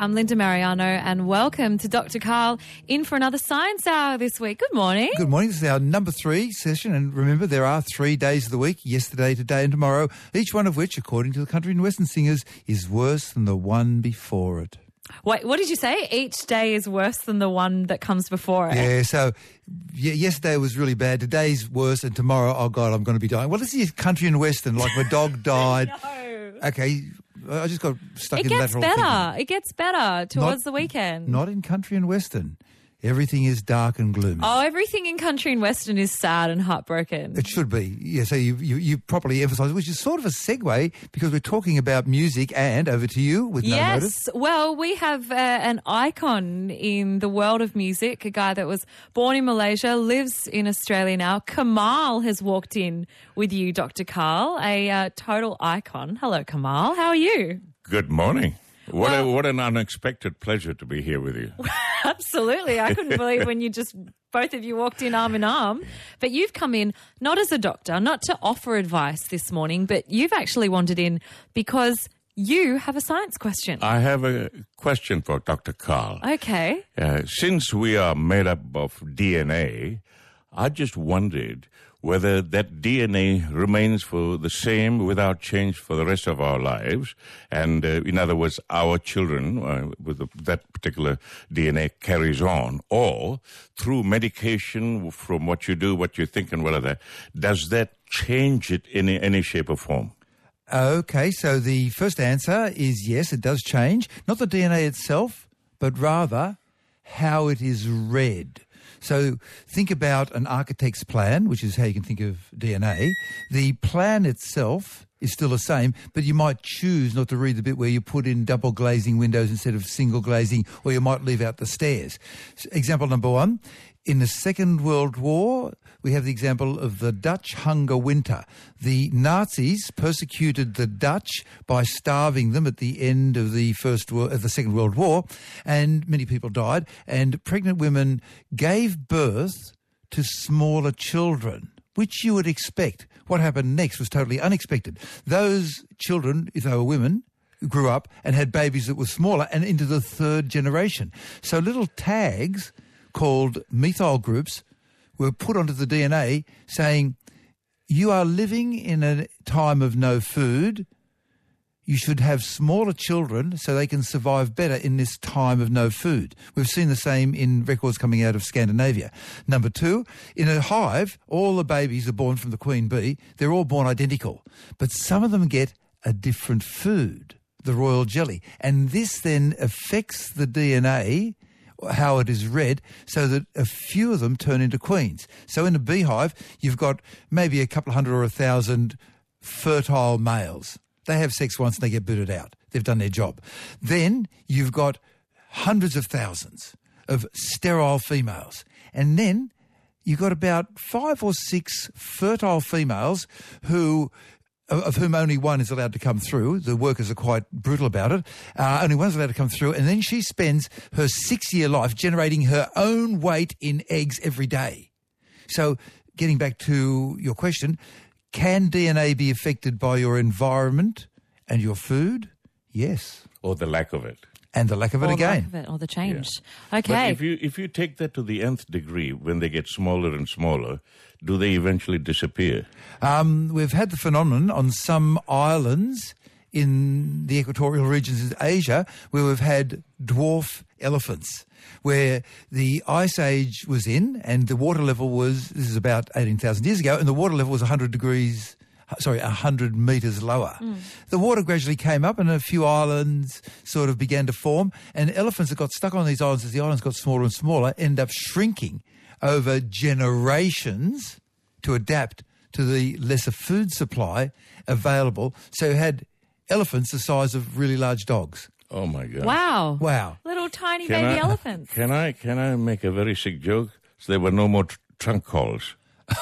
I'm Linda Marigliano, and welcome to Dr. Karl in for another Science Hour this week. Good morning. Good morning. This is our number three session. And remember, there are three days of the week yesterday, today, and tomorrow, each one of which, according to the country and western singers, is worse than the one before it. Wait, what did you say? Each day is worse than the one that comes before it. Yeah, so yesterday was really bad. Today's worse, and tomorrow, oh God, I'm going to be dying. Well, this is country and western. Like my dog died. no. Okay, I just got stuck It in gets lateral better. thinking. It gets better towards Not- the weekend. Not in country and western. Everything is dark and gloomy. oh, everything in country and western is sad and heartbroken. It should be. Yeah, so you, you, you properly emphasise, which is sort of a segue because we're talking about music and over to you with no notice. Yes. Well, we have uh, an icon in the world of music, a guy that was born in Malaysia, lives in Australia now. Kamahl has walked in with you, Dr. Karl, a uh, total icon. Hello, Kamahl. How are you? Good morning. What a, what an unexpected pleasure to be here with you. Absolutely. I couldn't believe when you just both of you walked in arm in arm. But you've come in not as a doctor, not to offer advice this morning, but you've actually wandered in because you have a science question. I have a question for Dr. Karl. okay. Uh, since we are made up of DNA, I just wondered whether that DNA remains for the same without change for the rest of our lives. And uh, in other words, our children uh, with the, that particular DNA carries on, or through medication from what you do, what you think, and whatever, does that change it in any shape or form? Okay, so the first answer is yes, it does change. Not the DNA itself, but rather how it is read. So think about an architect's plan, which is how you can think of DNA. The plan itself is still the same, but you might choose not to read the bit where you put in double glazing windows instead of single glazing, or you might leave out the stairs. Example number one, in the Second World War, we have the example of the Dutch hunger winter. The Nazis persecuted the Dutch by starving them at the end of the first Wo- of the Second World War, and many people died. And pregnant women gave birth to smaller children, which you would expect. What happened next was totally unexpected. Those children, if they were women, grew up and had babies that were smaller and into the third generation. So little tags called methyl groups were put onto the DNA saying, you are living in a time of no food, you should have smaller children so they can survive better in this time of no food. We've seen the same in records coming out of Scandinavia. Number two, in a hive, all the babies are born from the queen bee. They're all born identical. But some of them get a different food, the royal jelly. And this then affects the DNA how it is read, so that a few of them turn into queens. So in a beehive, you've got maybe a couple of hundred or a thousand fertile males. They have sex once and they get booted out. They've done their job. Then you've got hundreds of thousands of sterile females. And then you've got about five or six fertile females who of whom only one is allowed to come through. The workers are quite brutal about it. Uh, only one's allowed to come through. And then she spends her six-year life generating her own weight in eggs every day. So getting back to your question, can DNA be affected by your environment and your food? Yes. Or the lack of it? And the lack of it Or the again. lack of it, or the change. But Okay. if you if you take that to the nth degree, when they get smaller and smaller, do they eventually disappear? Um, we've had the phenomenon on some islands in the equatorial regions of Asia where we've had dwarf elephants, where the ice age was in and the water level was, this is about 18,000 years ago, and the water level was 100 degrees, sorry, 100 metres lower. Mm. The water gradually came up and a few islands sort of began to form, and elephants that got stuck on these islands as the islands got smaller and smaller end up shrinking over generations to adapt to the lesser food supply available. So you had elephants the size of really large dogs. Oh my God! wow. Wow. Little tiny Can baby I- elephants. Can I can I make a very sick joke? So there were no more tr- trunk calls.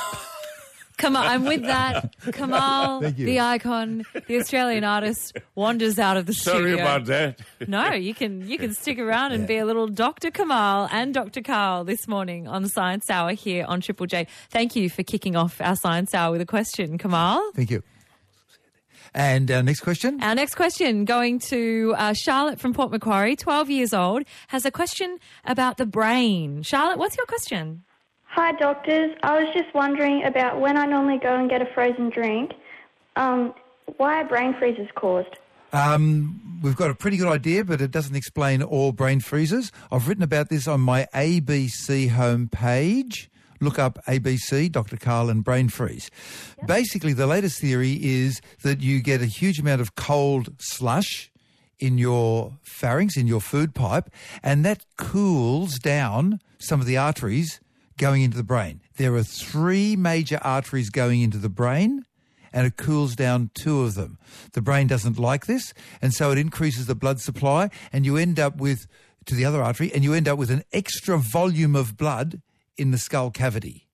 Come on, I'm with that. Kamahl, the icon, the Australian artist, wanders out of the Sorry studio. about that. No, you can you can stick around and be a little Dr. Kamahl and Dr. Karl this morning on Science Hour here on Triple J. Thank you for kicking off our Science Hour with a question, Kamahl. Thank you. And our next question? Our next question going to uh, Charlotte from Port Macquarie, 12 years old, has a question about the brain. Charlotte, what's your question? Hi, doctors. I was just wondering about when I normally go and get a frozen drink, um, why are brain freezes caused? Um, we've got a pretty good idea, but it doesn't explain all brain freezes. I've written about this on my ABC homepage. Look up ABC, Dr. Karl and brain freeze. Basically, the latest theory is that you get a huge amount of cold slush in your pharynx, in your food pipe, and that cools down some of the arteries going into the brain. There are three major arteries going into the brain and it cools down two of them. The brain doesn't like this, and so it increases the blood supply, and you end up with, to the other artery, and you end up with an extra volume of blood in the skull cavity.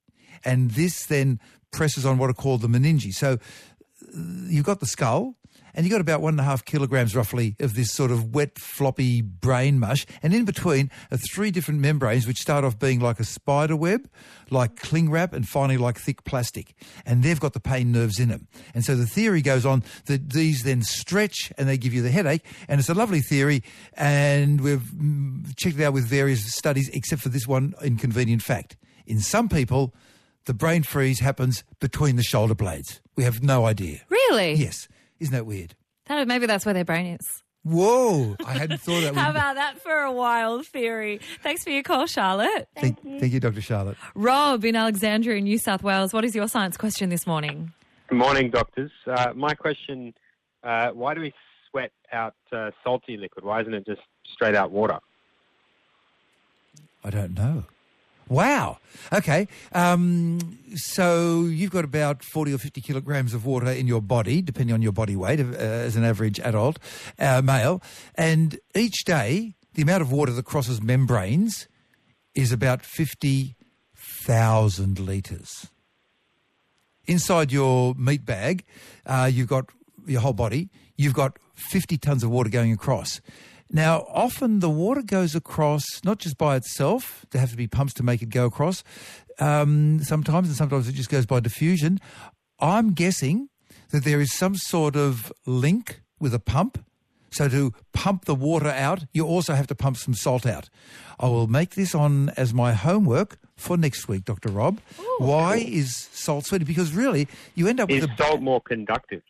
And this then presses on what are called the meninges. So uh, you've got the skull, and you've got about one and a half kilograms roughly of this sort of wet, floppy brain mush. And in between are three different membranes which start off being like a spider web, like cling wrap, and finally like thick plastic. And they've got the pain nerves in them. And so the theory goes on that these then stretch and they give you the headache. And it's a lovely theory. And we've mm, checked it out with various studies, except for this one inconvenient fact. In some people, the brain freeze happens between the shoulder blades. We have no idea. Really? Yes. Isn't that weird? That, maybe that's where their brain is. Whoa! I hadn't thought that. How about that for a wild theory? Thanks for your call, Charlotte. thank, you. thank you, Dr. Charlotte. Rob in Alexandria, New South Wales. What is your science question this morning? Good morning, doctors. Uh, my question, uh, why do we sweat out uh, salty liquid? Why isn't it just straight out water? I don't know. Wow. Okay. Um, so you've got about 40 or 50 kilograms of water in your body, depending on your body weight, uh, as an average adult uh, male. And each day, the amount of water that crosses membranes is about 50,000 litres. Inside your meat bag, uh, you've got your whole body, you've got 50 tonnes of water going across. Now, often the water goes across not just by itself, there have to be pumps to make it go across um, sometimes, and sometimes it just goes by diffusion. I'm guessing that there is some sort of link with a pump. So to pump the water out, you also have to pump some salt out. I will make this on as my homework for next week, Dr. Rob. Why is salt sweaty? Because really, you end up Is with a salt more conductive?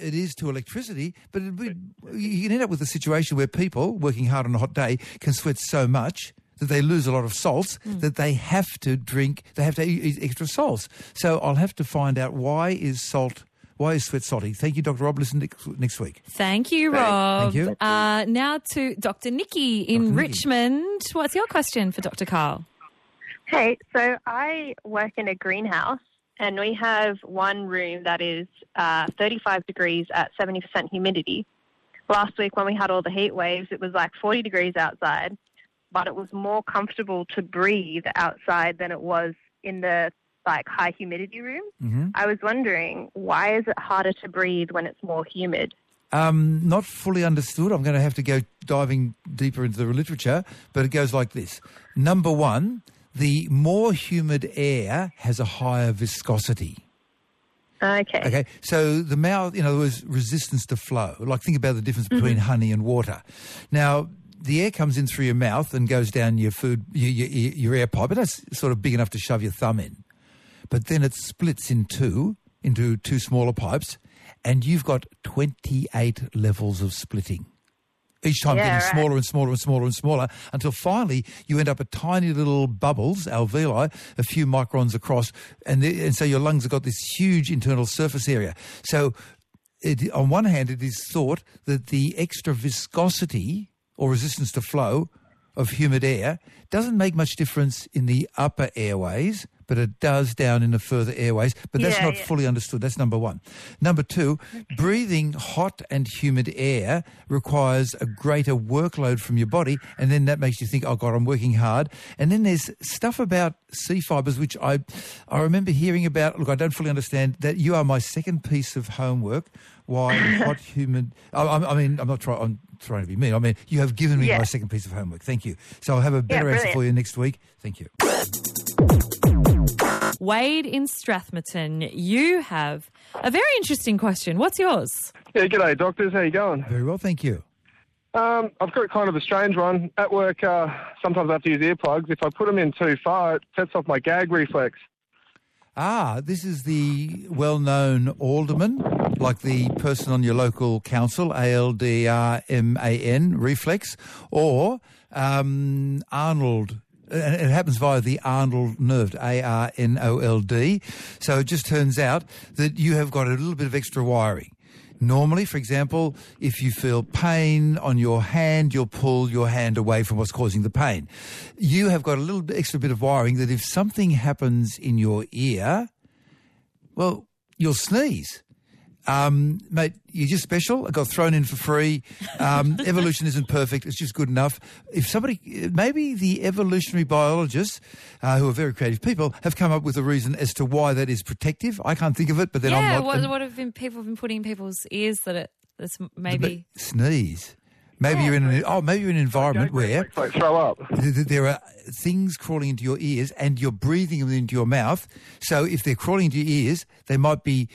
It is to electricity, but it, would- you can end up with a situation where people working hard on a hot day can sweat so much that they lose a lot of salts that they have to drink, they have to eat eat extra salts. So I'll have to find out why is salt, why is sweat salty. Thank you, Dr. Rob. Listen next, next week. Thank you, Rob. Thank you. Uh, now to Dr. Nikki in Dr. Nikki. Richmond. What's your question for Dr. Karl? Hey, so I work in a greenhouse and we have one room that is uh, 35 degrees at 70% humidity. Last week when we had all the heat waves, it was like 40 degrees outside, but it was more comfortable to breathe outside than it was in the like high humidity room. Mhm. I was wondering why is it harder to breathe when it's more humid? Um, not fully understood. I'm going to have to go diving deeper into the literature, but it goes like this. Number one, the more humid air has a higher viscosity. Ah, okay. Okay, so the mouth, in other words, resistance to flow. Like think about the difference between mm-hmm. honey and water. Now, the air comes in through your mouth and goes down your food, your, your, your air pipe, and that's sort of big enough to shove your thumb in. But then it splits in two, into two smaller pipes, and you've got 28 levels of splitting. Each time Yeah, getting right. smaller and smaller and smaller and smaller until finally you end up at tiny little bubbles, alveoli, a few microns across, and, the, and so your lungs have got this huge internal surface area. So it, on one hand, it is thought that the extra viscosity or resistance to flow of humid air doesn't make much difference in the upper airways, but it does down in the further airways. But that's Yeah, not yeah. fully understood. That's number one. Number two, breathing hot and humid air requires a greater workload from your body, and then that makes you think, "Oh God, I'm working hard." And then there's stuff about C fibers, which I I remember hearing about. Look, I don't fully understand that. You are my second piece of homework. Why hot, humid? I, I I mean, I'm not trying. I'm trying to be mean. I mean, you have given me Yeah. my second piece of homework. Thank you. So I'll have a better answer for you next week. Thank you. Wade in Strathmerton, you have A very interesting question. What's yours? Yeah, g'day, doctors. How you going? Very well, thank you. Um, I've got kind of a strange one. At work, uh, sometimes I have to use earplugs. If I put them in too far, it sets off my gag reflex. Ah, this is the well-known alderman, like the person on your local council, A-L-D-R-M-A-N, reflex, or um, Arnold. And it happens via the Arnold nerve, A-R-N-O-L-D. So it just turns out that you have got a little bit of extra wiring. Normally, for example, if you feel pain on your hand, you'll pull your hand away from what's causing the pain. You have got a little extra bit of wiring that if something happens in your ear, well, you'll sneeze. Um, mate, you're just special. I got thrown in for free. Um, evolution isn't perfect. It's just good enough. If somebody, maybe the evolutionary biologists, uh, who are very creative people, have come up with a reason as to why that is protective. I can't think of it, but then I'm yeah, not. what, what have been, people been putting in people's ears that it, that's maybe... But sneeze. Maybe you're in an oh, maybe you're in an environment where Like throw up. th- th- there are things crawling into your ears and you're breathing them into your mouth. So if they're crawling into your ears, they might be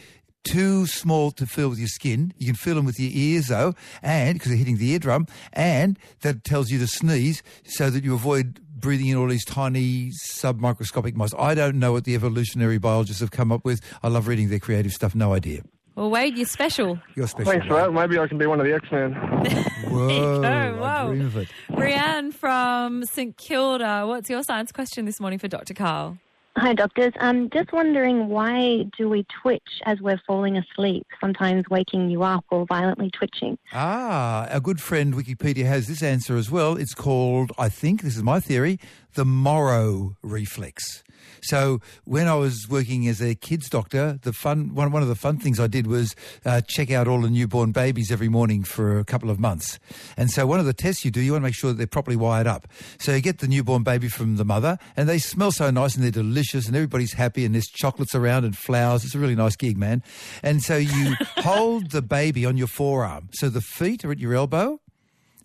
too small to feel with your skin. You can feel them with your ears though, and because they're hitting the eardrum, and that tells you to sneeze so that you avoid breathing in all these tiny submicroscopic mice. I don't know what the evolutionary biologists have come up with. I love reading their creative stuff. No idea. Well, Wade, you're special. You're special. Thanks for that. Maybe I can be one of the X-Men. Whoa, go. I Whoa. dream of it. Brianne from St Kilda, what's your science question this morning for Dr. Karl? Hi, doctors. I'm just wondering why do we twitch as we're falling asleep, sometimes waking you up or violently twitching? Ah, our good friend Wikipedia has this answer as well. It's called, I think, this is my theory, the Moro reflex. So when I was working as a kids doctor, the fun one, one of the fun things I did was uh, check out all the newborn babies every morning for a couple of months. And so one of the tests you do, you want to make sure that they're properly wired up. So you get the newborn baby from the mother, and they smell so nice and they're delicious, and everybody's happy, and there's chocolates around and flowers. It's a really nice gig, man. And so you hold the baby on your forearm. So the feet are at your elbow,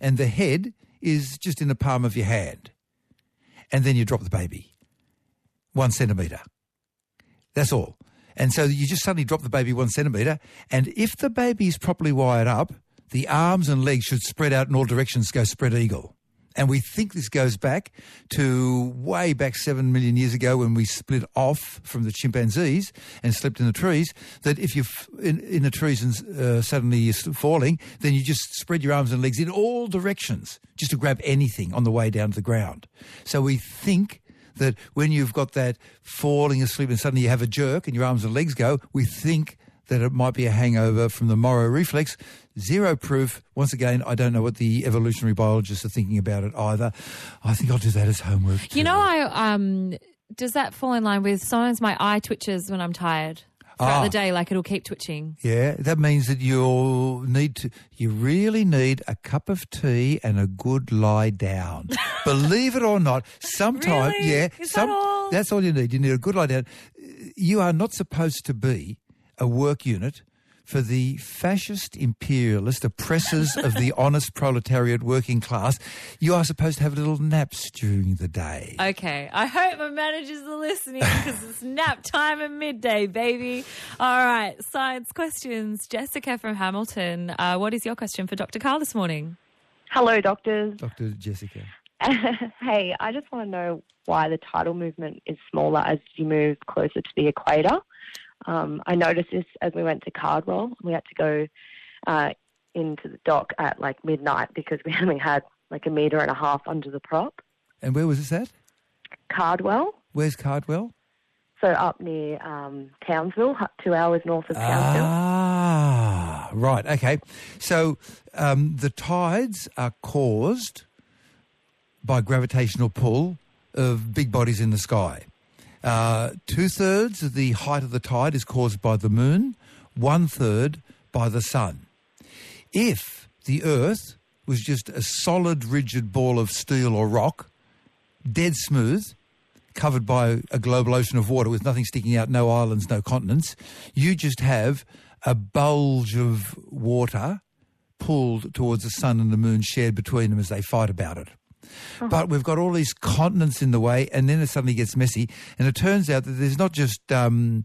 and the head is just in the palm of your hand. And then you drop the baby one centimetre. That's all. And so you just suddenly drop the baby one centimetre, and if the baby is properly wired up, the arms and legs should spread out in all directions, go spread eagle. And we think this goes back to way back seven million years ago when we split off from the chimpanzees and slept in the trees. That if you're in, in the trees and uh, suddenly you're falling, then you just spread your arms and legs in all directions just to grab anything on the way down to the ground. So we think that when you've got that falling asleep and suddenly you have a jerk and your arms and legs go, we think that it might be a hangover from the Moro reflex. Zero proof. Once again, I don't know what the evolutionary biologists are thinking about it either. I think I'll do that as homework. You too. know, I um, does that fall in line with sometimes my eye twitches when I'm tired throughout Ah. the day? Like it'll keep twitching. Yeah, that means that you'll need to, you really need a cup of tea and a good lie down. Believe it or not, sometimes, Really? yeah, Is that all? that's all you need. You need a good lie down. You are not supposed to be a work unit for the fascist imperialist oppressors of the honest proletariat working class. You are supposed to have a little naps during the day. Okay, I hope my managers are listening because it's nap time at midday, baby. All right, science questions. Jessica from Hamilton, uh, what is your question for Dr. Karl this morning? Hello, doctors. Dr. Jessica. hey, I just want to know why the tidal movement is smaller as you move closer to the equator. Um, I noticed this as we went to Cardwell. We had to go uh, into the dock at like midnight because we only had like a metre and a half under the prop. And where was this at? Cardwell, Where's Cardwell? so up near um, Townsville, two hours north of Townsville. Ah, right. Okay. So um, the tides are caused by gravitational pull of big bodies in the sky. Uh, two thirds of the height of the tide is caused by the moon, one third by the sun. If the Earth was just a solid, rigid ball of steel or rock, dead smooth, covered by a global ocean of water with nothing sticking out, no islands, no continents, you just have a bulge of water pulled towards the sun and the moon shared between them as they fight about it. But we've got all these continents in the way, and then it suddenly gets messy. And it turns out that there's not just um,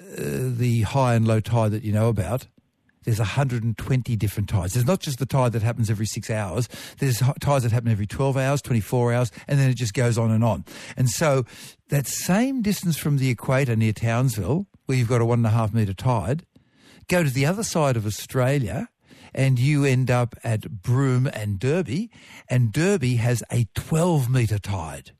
uh, the high and low tide that you know about. There's 120 different tides. There's not just the tide that happens every six hours. There's tides that happen every 12 hours, 24 hours, and then it just goes on and on. And so that same distance from the equator near Townsville, where you've got a one and a half metre tide, go to the other side of Australia and you end up at Broome and Derby, and Derby has a 12 metre tide.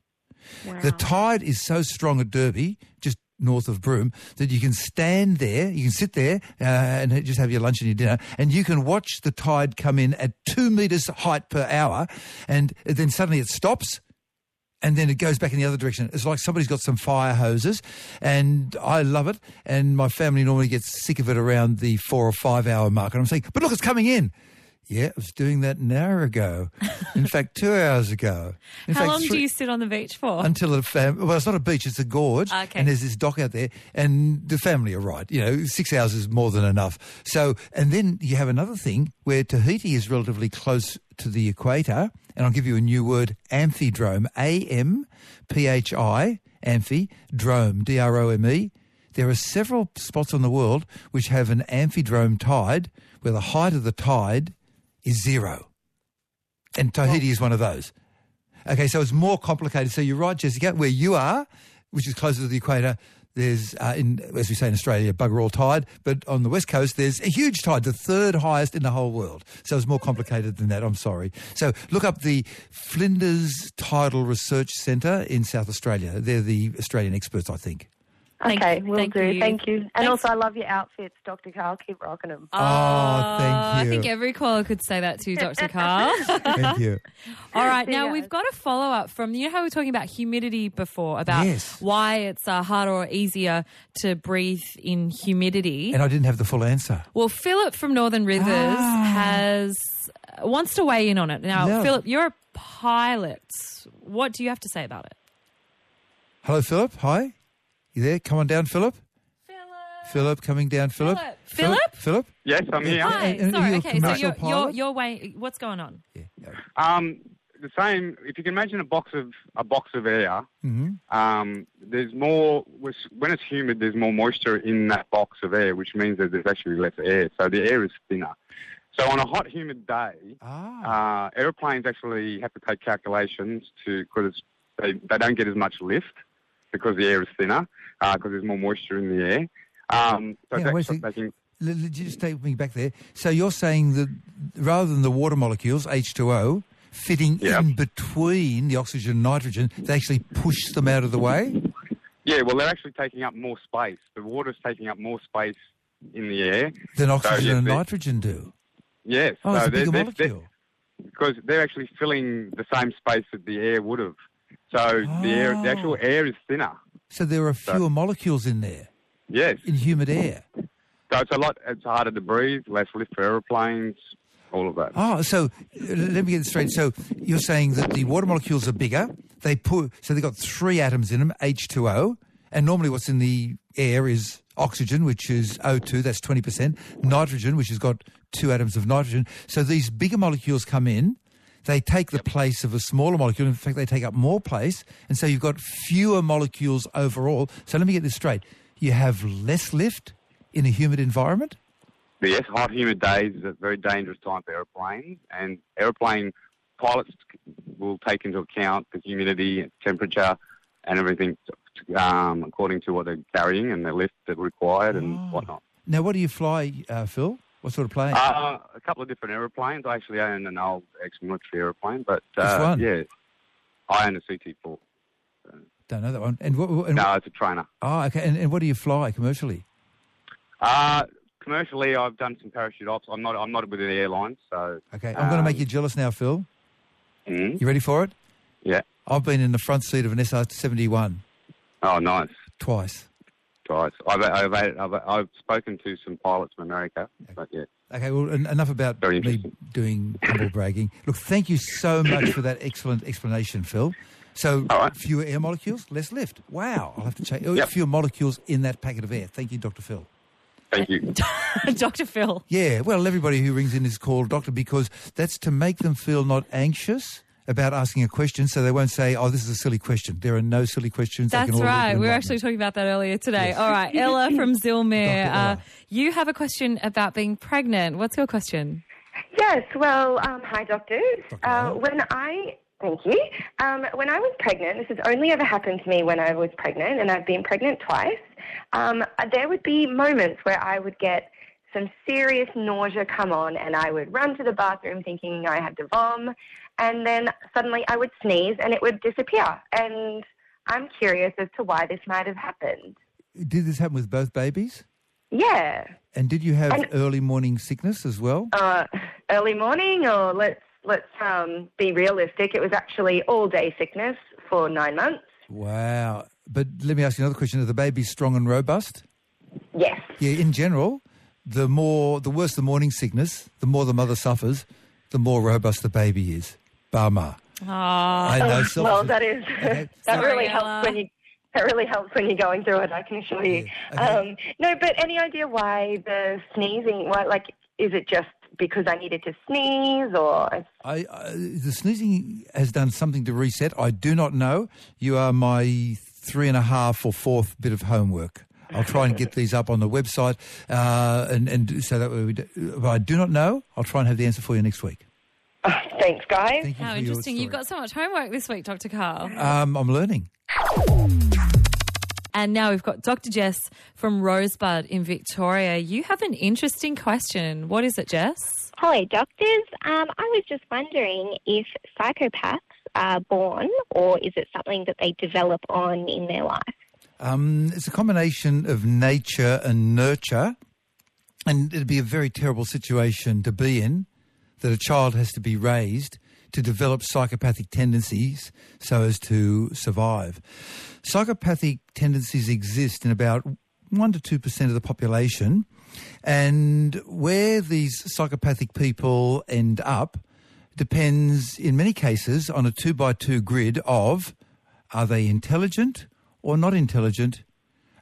The tide is so strong at Derby, just north of Broome, that you can stand there, you can sit there uh, and just have your lunch and your dinner, and you can watch the tide come in at two metres height per hour, and then suddenly it stops, and then it goes back in the other direction. It's like somebody's got some fire hoses, and I love it. And my family normally gets sick of it around the four or five hour mark. And I'm saying, but look, it's coming in. Yeah, I was doing that an hour ago. In fact, two hours ago. In How fact, long do you sit on the beach for? until the fam- well, it's not a beach; it's a gorge, ah, Okay. and there's this dock out there, and the family are right. You know, six hours is more than enough. So, and then you have another thing where Tahiti is relatively close to the equator, and I'll give you a new word: amphidrome. A M P H I amphi drome D R O M E. There are several spots on the world which have an amphidrome tide where the height of the tide is zero. And Tahiti is one of those. Okay, so it's more complicated. So you're right, Jessica, where you are, which is closer to the equator, there's, uh, in, as we say in Australia, bugger all tide. But on the west coast, there's a huge tide, the third highest in the whole world. So it's more complicated than that. I'm sorry. So look up the Flinders Tidal Research Centre in South Australia. They're the Australian experts, I think. Thank okay, you- will thank do. you. Thank you. And Thanks. also, I love your outfits, Dr. Karl. Keep rocking them. Oh, thank you. I think every caller could say that to Dr. Karl. Thank you. All right, See now guys. we've got a follow up from you know how we were talking about humidity before, about Yes. why it's uh, harder or easier to breathe in humidity. And I didn't have the full answer. Well, Philip from Northern Rivers Ah. has uh, wants to weigh in on it. Now, No. Philip, you're a pilot. What do you have to say about it? Hello, Philip. Hi. You there? Come on down, Philip. Philip, coming down, Philip. Philip? Philip? Yes, I'm here. Hi. And- and Sorry. you a Okay. So commercial you're, you're pilot? you're weighing. What's going on? Um, the same. If you can imagine a box of a box of air, hmm um, there's more. When it's humid, there's more moisture in that box of air, which means that there's actually less air. So the air is thinner. So on a hot, humid day, Ah. uh, airplanes actually have to take calculations to because they they don't get as much lift because the air is thinner because there's more moisture in the air. Um, so Yeah, that's wait a what they can- L- l- just take me back there. So you're saying that rather than the water molecules, H2O, fitting Yeah. in between the oxygen and nitrogen, they actually push them out of the way? Yeah, well, they're actually taking up more space. The water's taking up more space in the air. Than oxygen yeah, and nitrogen do. Yes. Oh, it's a bigger they're, they're, molecule. because they're actually filling the same space that the air would have. So the air, the ah. actual Oh. air is thinner. So there are So- fewer molecules in there, Yes. in humid air. So it's a lot. It's harder to breathe. Less lift for aeroplanes. All of that. Oh, so let me get this straight. So you're saying that the water molecules are bigger. They put so they've got three atoms in them, H2O, and normally what's in the air is oxygen, which is O2, that's 20%, nitrogen, which has got two atoms of nitrogen. So these bigger molecules come in, they take the place of a smaller molecule. In fact, they take up more place, and so you've got fewer molecules overall. So let me get this straight. You have less lift in a humid environment? Yes, hot, humid days is a very dangerous time for aeroplanes, and aeroplane pilots will take into account the humidity, temperature, and everything um, according to what they're carrying and the lift that's required and Oh. whatnot. Now, what do you fly, uh, Phil? What sort of plane? Uh, a couple of different aeroplanes. I actually own an old ex-military aeroplane, but uh, one? yeah, I own a CT4. Don't know that one. And what? and No, it's a trainer. Oh, okay. And, and what do you fly commercially? Uh, commercially, I've done some parachute ops. I'm not. I'm not with the airline, so Okay, I'm going to make you jealous now, Phil. mm, You ready for it? yeah. I've been in the front seat of an SR-71 Oh, nice. twice. Guys, I've, I've, I've, I've spoken to some pilots from America, but yeah. Okay, well, en- enough about Very me doing humble bragging. Look, thank you so much for that excellent explanation, Phil. So, All right. fewer air molecules, less lift. Wow, I'll have to change. oh, Yep. Fewer molecules in that packet of air. Thank you, Dr. Phil. Thank you. Dr. Phil. Yeah, well, everybody who rings in is called doctor because that's to make them feel not anxious about asking a question, so they won't say, "Oh, this is a silly question." There are no silly questions. They That's can all right. We were actually talking about that earlier today. All right, Ella from Zillmere. Dr. Uh, you have a question about being pregnant. What's your question? Yes, well, um, hi, doctors. Dr. Uh, when I, thank you. Um, when I was pregnant, this has only ever happened to me when I was pregnant, and I've been pregnant twice. Um, there would be moments where I would get some serious nausea come on, and I would run to the bathroom thinking I had to vom, and then suddenly I would sneeze and it would disappear. And I'm curious as to why this might have happened. Did this happen with both babies? Yeah. And did you have And- early morning sickness as well? uh, early morning, or let's let's um, be realistic. It was actually all day sickness for nine months. Wow. But let me ask you another question: Are the babies strong and robust? Yes. Yeah, in general, the more, the worse the morning sickness, the more the mother suffers, the more robust the baby is. Bama. Ah, I know. Oh, well, that is Okay. that Sorry, really Ella. helps when you that really helps when you're going through it. I can assure you. Yeah, okay. Um, no, but any idea why the sneezing? Why, like, is it just because I needed to sneeze, or I, I, the sneezing has done something to reset. I do not know. You are my three and a half or fourth bit of homework. I'll try and get these up on the website, uh, and, and so that way we. Do, but I do not know. I'll try and have the answer for you next week. oh, thanks, guys. Thank you how interesting. You've got so much homework this week, Dr. Karl. Um, I'm learning. And now we've got Dr. Jess from Rosebud in Victoria. You have an interesting question. What is it, Jess? Hello, doctors. Um, I was just wondering if psychopaths are born or is it something that they develop on in their life? Um, it's a combination of nature and nurture, and it'd be a very terrible situation to be in that a child has to be raised to develop psychopathic tendencies so as to survive. Psychopathic tendencies exist in about 1 to 2% of the population, and where these psychopathic people end up depends in many cases on a two by two grid of are they intelligent or not intelligent?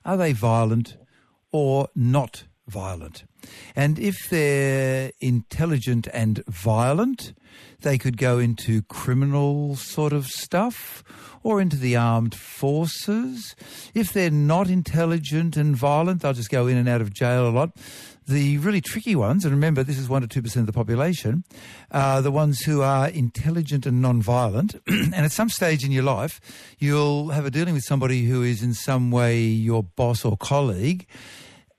Are they violent or not violent? And if they're intelligent and violent, they could go into criminal sort of stuff or into the armed forces. If they're not intelligent and violent, they'll just go in and out of jail a lot. The really tricky ones, and remember this is 1 to 2% of the population, are the ones who are intelligent and non-violent. and at some stage in your life, you'll have a dealing with somebody who is in some way your boss or colleague,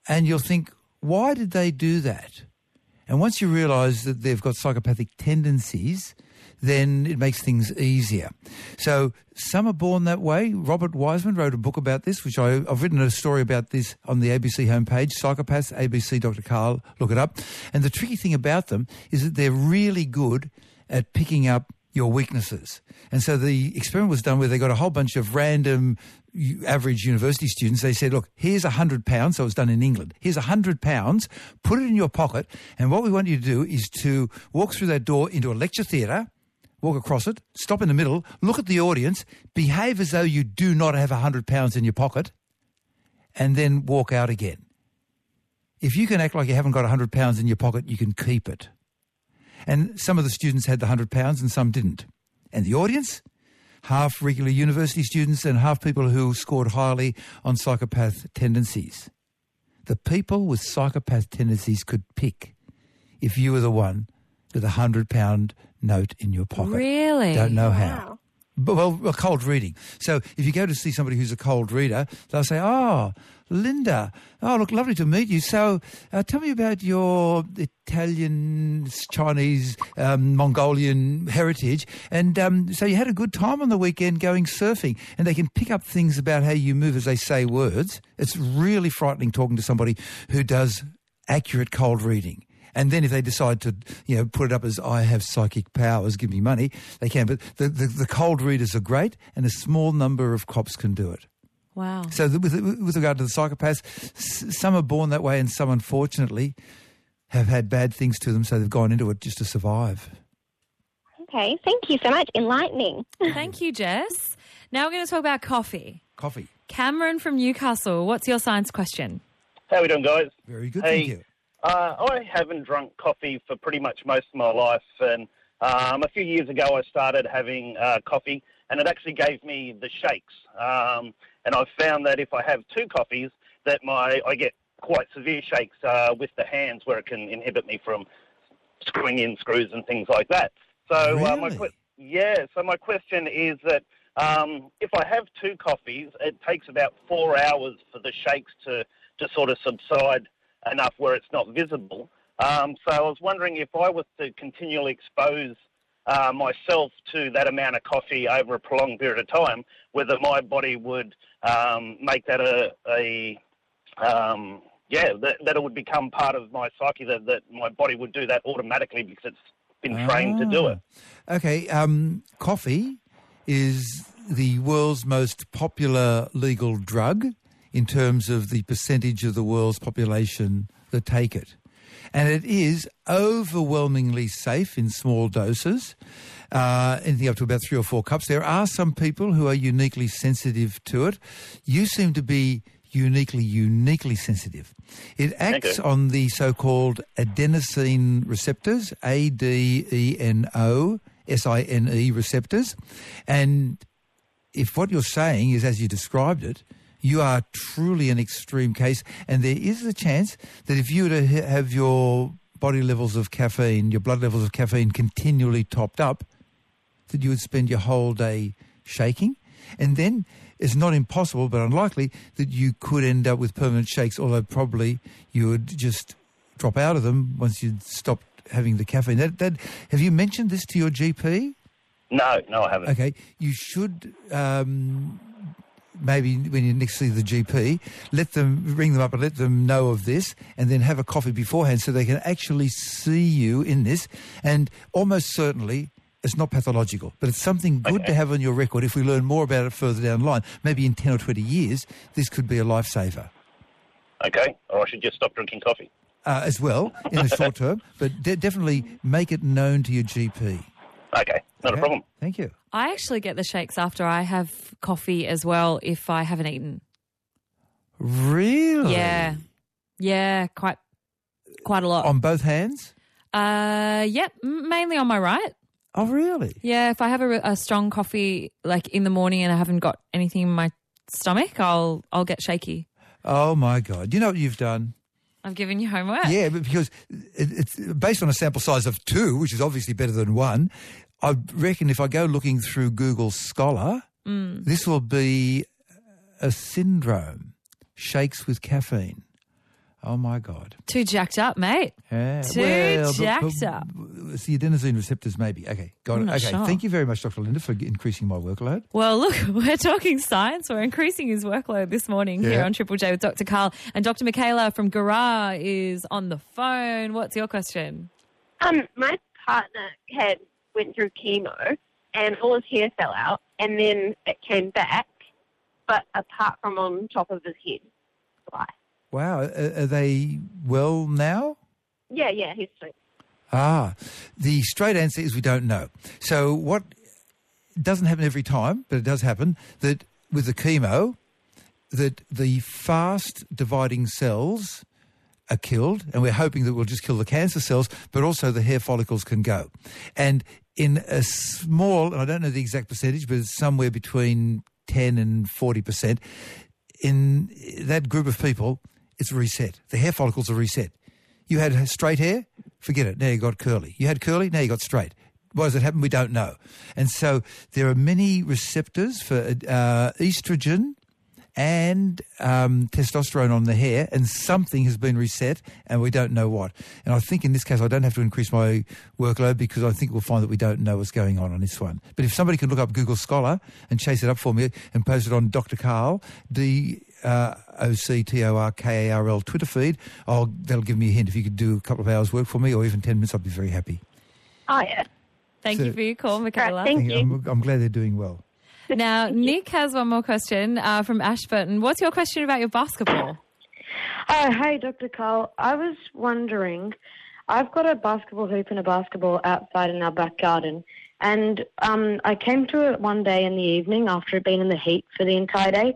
and you'll think, why did they do that? And once you realise that they've got psychopathic tendencies, then it makes things easier. So some are born that way. Robert Wiseman wrote a book about this, which I, I've written a story about this on the ABC homepage, Psychopaths, ABC Dr. Karl, look it up. And the tricky thing about them is that they're really good at picking up your weaknesses. And so the experiment was done where they got a whole bunch of random average university students. They said, look, here's a hundred pounds. So it was done in England. Here's a hundred pounds. Put it in your pocket. And what we want you to do is to walk through that door into a lecture theatre, walk across it, stop in the middle, look at the audience, behave as though you do not have a hundred pounds in your pocket, and then walk out again. If you can act like you haven't got a hundred pounds in your pocket, you can keep it. And some of the students had the hundred pounds and some didn't. And the audience? Half regular university students and half people who scored highly on psychopath tendencies. The people with psychopath tendencies could pick if you were the one with a hundred pound note in your pocket. Really? Don't know how. But, well, a cold reading. So if you go to see somebody who's a cold reader, they'll say, "Oh, Linda, oh look, lovely to meet you. So uh, tell me about your Italian, Chinese, um, Mongolian heritage. And um, so you had a good time on the weekend going surfing, and they can pick up things about how you move as they say words. It's really frightening talking to somebody who does accurate cold reading. And then if they decide to, you know, put it up as I have psychic powers, give me money, they can. But the, the, the cold readers are great, and a small number of cops can do it. Wow. So with, with regard to the psychopaths, some are born that way, and some, unfortunately, have had bad things to them, so they've gone into it just to survive. Okay, thank you so much. Enlightening. Thank you, Jess. Now we're going to talk about coffee. Coffee. Cameron from Newcastle, what's your science question? How are we doing, guys? Very good, Hey. thank you. Uh, I haven't drunk coffee for pretty much most of my life, and Um, a few years ago, I started having uh, coffee, and it actually gave me the shakes. Um, and I've found that if I have two coffees, that my I get quite severe shakes uh, with the hands, where it can inhibit me from screwing in screws and things like that. So uh, my Really? que- yeah. So my question is that um, if I have two coffees, it takes about four hours for the shakes to to sort of subside enough where it's not visible. Um, so I was wondering if I was to continually expose uh, myself to that amount of coffee over a prolonged period of time, whether my body would um, make that a, a um, yeah, that, that it would become part of my psyche, that, that my body would do that automatically because it's been trained to do it. Okay, um, coffee is the world's most popular legal drug in terms of the percentage of the world's population that take it. And it is overwhelmingly safe in small doses, uh, anything up to about three or four cups. There are some people who are uniquely sensitive to it. You seem to be uniquely, uniquely sensitive. It acts on the so-called adenosine receptors, A-D-E-N-O, S-I-N-E receptors. And if what you're saying is as you described it, you are truly an extreme case. And there is a chance that if you were to have your body levels of caffeine, your blood levels of caffeine continually topped up, that you would spend your whole day shaking. And then it's not impossible, but unlikely, that you could end up with permanent shakes, although probably you would just drop out of them once you'd stopped having the caffeine. That, that, have you mentioned this to your GP? No, no, I haven't. Okay, you should um, maybe when you next see the GP, let them ring them up and let them know of this, and then have a coffee beforehand so they can actually see you in this. And almost certainly. It's not pathological, but it's something good to have on your record. If we learn more about it further down the line, maybe in 10 or 20 years, this could be a lifesaver Okay, or I should just stop drinking coffee. uh, as well in the short term. But de- definitely make it known to your GP. Okay, not Okay? a problem. Thank you. I actually get the shakes after I have coffee as well if I haven't eaten. Really? Yeah. Yeah, quite quite a lot. On both hands? uh yep, mainly on my right. Oh, really? Yeah, if I have a, a strong coffee like in the morning and I haven't got anything in my stomach, I'll I'll get shaky. Oh, my God. You know what you've done? I've given you homework. Yeah, but because it, it's based on a sample size of two, which is obviously better than one. I reckon if I go looking through Google Scholar, Mm. this will be a syndrome. Shakes with caffeine. Oh, my God. Too jacked up, mate. Yeah. Too well, jacked but up. It's the adenosine receptors, maybe. Okay, got I'm it. Okay, sure. thank you very much, Dr. Linda, for increasing my workload. Well, look, we're talking science. We're increasing his workload this morning here on Triple J with Dr. Karl. And Dr. Michaela from Garra is on the phone. What's your question? Um, my partner had went through chemo and all his hair fell out, and then it came back, but apart from on top of his head. Why? Wow, are, are they well now? Yeah, yeah, he's straight. Ah, the straight answer is we don't know. So what doesn't happen every time, but it does happen that with the chemo, that the fast dividing cells are killed, and we're hoping that we'll just kill the cancer cells, but also the hair follicles can go. And in a small, and I don't know the exact percentage, but it's somewhere between 10 and 40%, in that group of people, it's reset. The hair follicles are reset. You had straight hair, forget it. Now you got curly. You had curly, now you got straight. Why does it happen? We don't know. And so there are many receptors for uh, estrogen and um, testosterone on the hair, and something has been reset, and we don't know what. And I think in this case, I don't have to increase my workload because I think we'll find that we don't know what's going on on this one. But if somebody can look up Google Scholar and chase it up for me and post it on Dr. Karl, D uh, O C T O R K A R L Twitter feed, I'll, that'll give me a hint. If you could do a couple of hours work for me, or even ten minutes, I'd be very happy. Oh, yeah. Thank So- you for your call, Michaela. Thank you. I'm, I'm glad they're doing well. Now, Nick has one more question uh, from Ashburton. What's your question about your basketball? Oh, hey, Dr. Karl. I was wondering, I've got a basketball hoop and a basketball outside in our back garden, and um, I came to it one day in the evening after it had been in the heat for the entire day,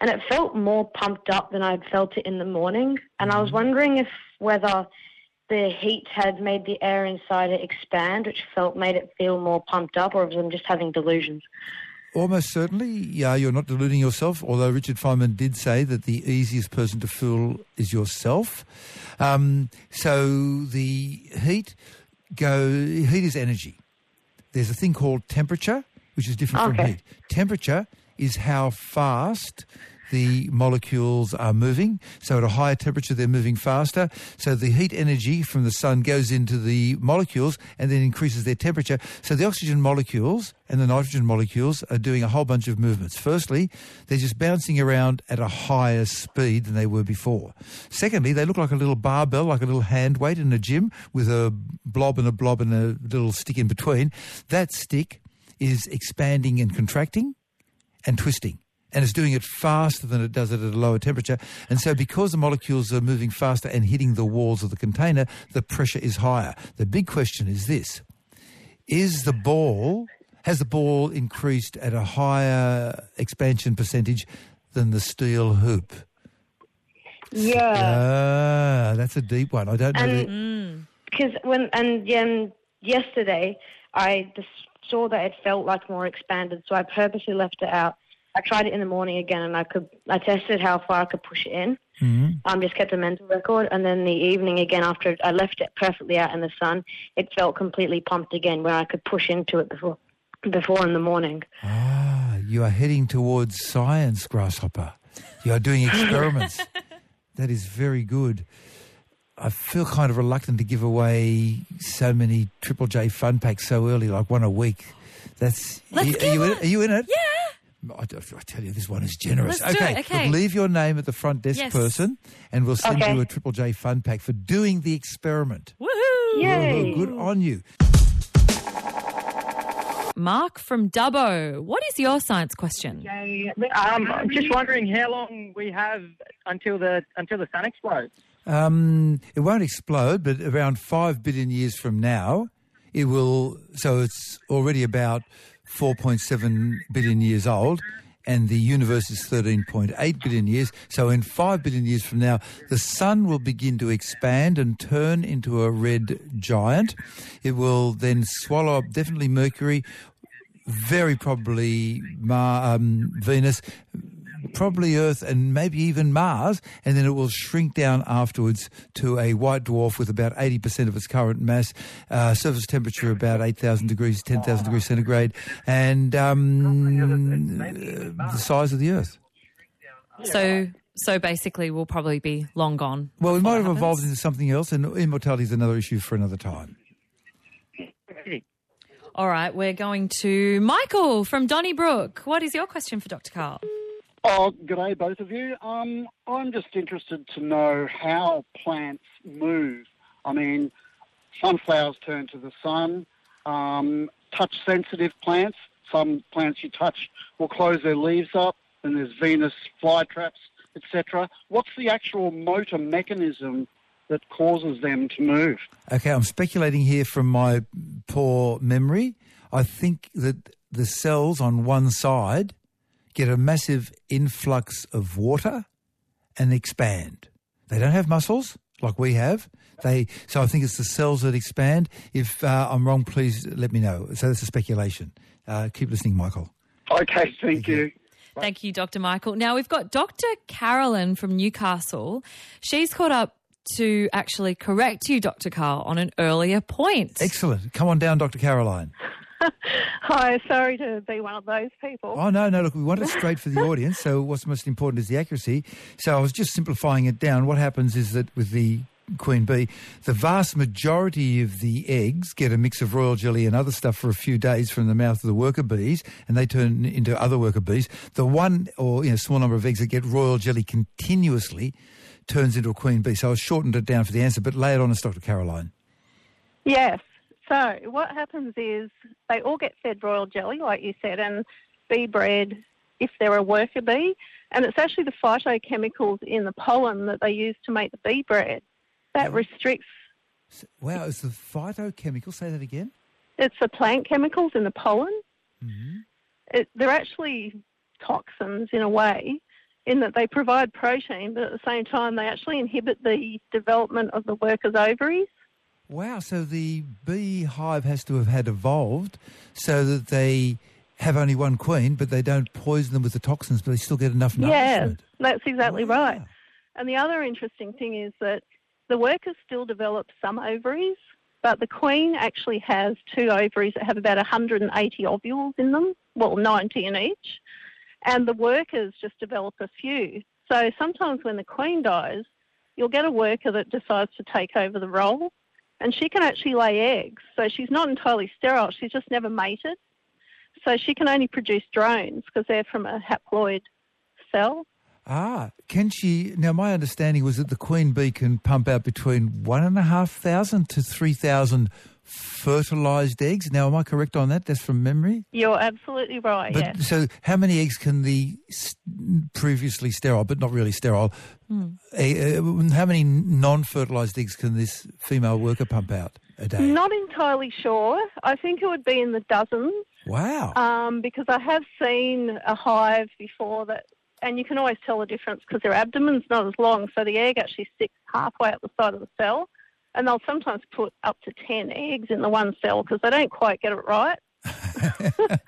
and it felt more pumped up than I'd felt it in the morning. And I was wondering if whether the heat had made the air inside it expand, which felt made it feel more pumped up, or was I'm just having delusions? Almost certainly, yeah, you're not deluding yourself, although Richard Feynman did say that the easiest person to fool is yourself. Um, so the heat go heat is energy. There's a thing called temperature, which is different from heat. Temperature is how fast the molecules are moving. So at a higher temperature, they're moving faster. So the heat energy from the sun goes into the molecules and then increases their temperature. So the oxygen molecules and the nitrogen molecules are doing a whole bunch of movements. Firstly, they're just bouncing around at a higher speed than they were before. Secondly, they look like a little barbell, like a little hand weight in a gym with a blob and a blob and a little stick in between. That stick is expanding and contracting and twisting. And it's doing it faster than it does it at a lower temperature. And so because the molecules are moving faster and hitting the walls of the container, the pressure is higher. The big question is this. Is the ball, has the ball increased at a higher expansion percentage than the steel hoop? Yeah. Ah, that's a deep one. I don't know. the- And because when and um, yesterday I just saw that it felt like more expanded, so I purposely left it out. I tried it in the morning again, and I could I tested how far I could push it in. Mhm. Um, just kept a mental record, and then the evening again after I left it perfectly out in the sun, it felt completely pumped again, where I could push into it before before in the morning. Ah, you are heading towards science, Grasshopper. You are doing experiments. that is very good. I feel kind of reluctant to give away so many Triple J fun packs so early, like one a week. That's Let's are, you- are you in, are you in it? Yeah. I, I tell you, this one is generous. Let's do okay, it, okay. look, leave your name at the front desk Yes. person, and we'll send Okay. you a Triple J fun pack for doing the experiment. Woohoo! Yay! Good on you. Mark from Dubbo, what is your science question? Um, I'm just wondering how long we have until the until the sun explodes. Um, it won't explode, but around five billion years from now, it will. So it's already about four point seven billion years old, and the universe is thirteen point eight billion years. So in five billion years from now, the sun will begin to expand and turn into a red giant. It will then swallow up definitely Mercury, very probably Mar, um, Venus, probably Earth, and maybe even Mars, and then it will shrink down afterwards to a white dwarf with about 80% of its current mass, uh, surface temperature about 8,000 degrees, 10,000 degrees centigrade, and um, the size of the Earth. So, so basically, we'll probably be long gone. Well, we might have evolved into something else, and immortality is another issue for another time. All right, we're going to Michael from Donnybrook. What is your question for Dr. Karl? Oh, good day, both of you. Um, I'm just interested to know how plants move. I mean, sunflowers turn to the sun. Um, touch-sensitive plants, some plants you touch will close their leaves up, and there's Venus flytraps, etc. What's the actual motor mechanism that causes them to move? Okay, I'm speculating here from my poor memory. I think that the cells on one side get a massive influx of water and expand. They don't have muscles like we have. They so I think it's the cells that expand. If uh, I'm wrong, please let me know. So that's a speculation. Uh, keep listening, Michael. Okay, thank you. Thank you, Dr. Michael. Now we've got Dr. Carolyn from Newcastle. She's caught up to actually correct you, Dr. Karl, on an earlier point. Excellent. Come on down, Dr. Caroline. Hi, sorry to be one of those people. Oh, no, no, look, we want it straight for the audience. So what's most important is the accuracy. So I was just simplifying it down. What happens is that with the queen bee, the vast majority of the eggs get a mix of royal jelly and other stuff for a few days from the mouth of the worker bees, and they turn into other worker bees. The one or you know, small number of eggs that get royal jelly continuously turns into a queen bee. So I shortened it down for the answer, but lay it on us, Dr. Caroline. Yes. So what happens is they all get fed royal jelly, like you said, and bee bread if they're a worker bee. And it's actually the phytochemicals in the pollen that they use to make the bee bread that restricts. Wow, it's the phytochemical. Say that again. It's the plant chemicals in the pollen. Mm-hmm. It, they're actually toxins in a way, in that they provide protein, but at the same time they actually inhibit the development of the worker's ovaries. Wow, so the beehive has to have had evolved so that they have only one queen, but they don't poison them with the toxins, but they still get enough Yeah, that's exactly right. And the other interesting thing is that the workers still develop some ovaries, but the queen actually has two ovaries that have about 180 ovules in them, well, 90 in each, and the workers just develop a few. So sometimes when the queen dies, you'll get a worker that decides to take over the role, and she can actually lay eggs. So she's not entirely sterile, she's just never mated. So she can only produce drones because they're from a haploid cell. Ah, can she? Now, my understanding was that the queen bee can pump out between one and a half thousand to three thousand fertilized eggs. Now, am I correct on that? That's from memory. You're absolutely right, But yeah. so, how many eggs can the previously sterile, but not really sterile, uh, how many non-fertilized eggs can this female worker pump out a day? Not entirely sure. I think it would be in the dozens Wow. um, because I have seen a hive before that, and you can always tell the difference because their abdomen's not as long, so the egg actually sticks halfway up the side of the cell, and they'll sometimes put up to 10 eggs in the one cell because they don't quite get it right.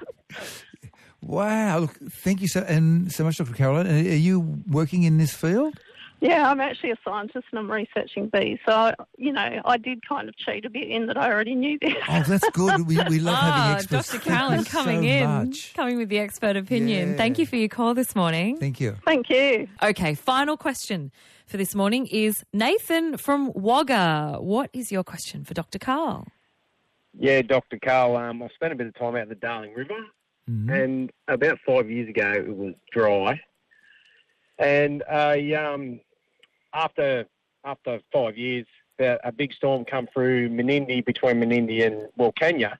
Wow. Look, thank you so and so much, Dr. Caroline. Are are you working in this field? Yeah, I'm actually a scientist and I'm researching bees. So, you know, I did kind of cheat a bit in that I already knew this. Oh, that's good. We, we love having Ah, experts. Dr. Thank Carolyn coming so in, much. coming with the expert opinion. Yeah. Thank you for your call this morning. Thank you. Thank you. Okay, final question for this morning is Nathan from Wagga. What is your question for Dr. Karl? Yeah, Dr. Karl, um, I spent a bit of time out in the Darling River, and about five years ago it was dry. And I, um, after after five years, about a big storm come through Menindee, between Menindee and Wilcannia,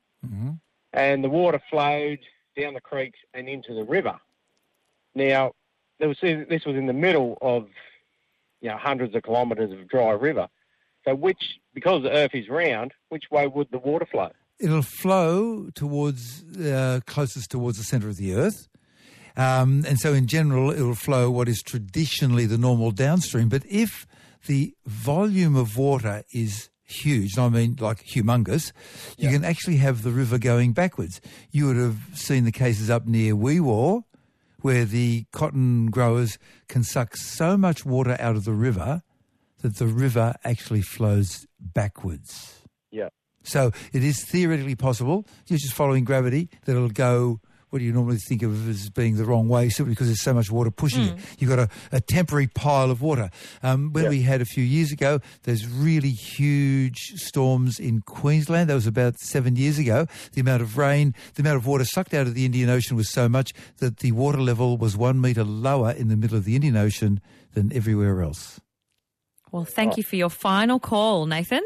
and the water flowed down the creeks and into the river. Now, there was this was in the middle of you know hundreds of kilometres of dry river. So, which because the Earth is round, which way would the water flow? It'll flow towards uh, closest towards the centre of the Earth. Um, and so in general, it will flow what is traditionally the normal downstream. But if the volume of water is huge, and I mean like humongous, you can actually have the river going backwards. You would have seen the cases up near Wee Waa, where the cotton growers can suck so much water out of the river that the river actually flows backwards. Yeah. So it is theoretically possible, you're just following gravity, that it'll go, what do you normally think of as being the wrong way, simply because there's so much water pushing it. You've got a, a temporary pile of water. Um, when we had a few years ago, there's really huge storms in Queensland. That was about seven years ago. The amount of rain, the amount of water sucked out of the Indian Ocean was so much that the water level was one metre lower in the middle of the Indian Ocean than everywhere else. Well, thank you for your final call, Nathan.